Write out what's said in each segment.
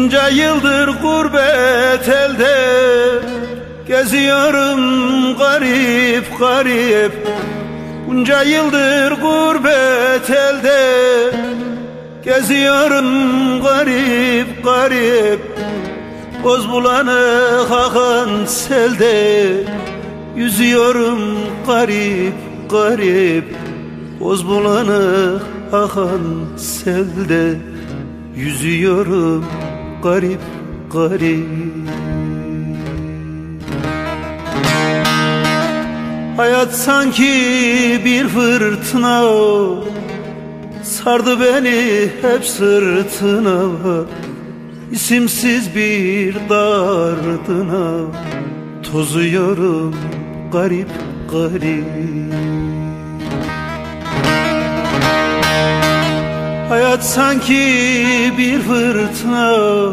Bunca yıldır gurbet elde Geziyorum garip garip. Bunca yıldır gurbet elde Geziyorum garip garip. Boz bulanık akan selde Yüzüyorum garip garip. Boz bulanık akan selde Yüzüyorum garip garip. Hayat sanki bir fırtına. Sardı beni hep sırtına İsimsiz bir dardına. Tozuyorum garip garip Hayat sanki bir fırtına.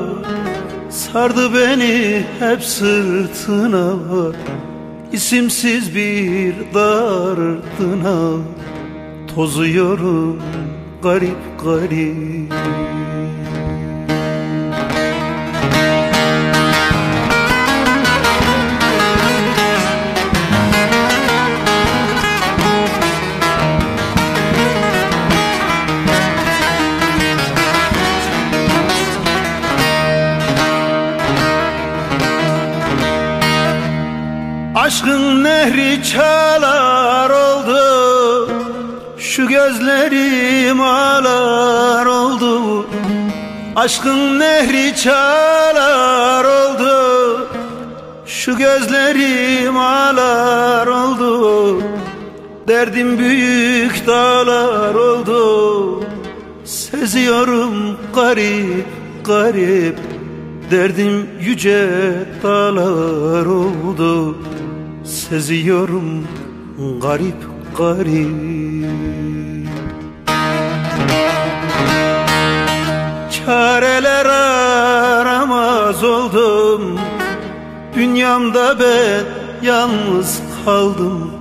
Sardı beni hep sırtına İsimsiz bir dardına Tozuyorum garip garip Aşkın nehri çalar oldu Şu gözlerim ağlar oldu. Aşkın nehri çalar oldu Şu gözlerim ağlar oldu. Derdim büyük dağlar oldu Seziyorum garip garip. Derdim yüce dağlar oldu Seziyorum garip garip. Çareler aramaz oldum Dünyamda ben yalnız kaldım.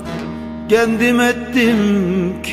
Kendim ettim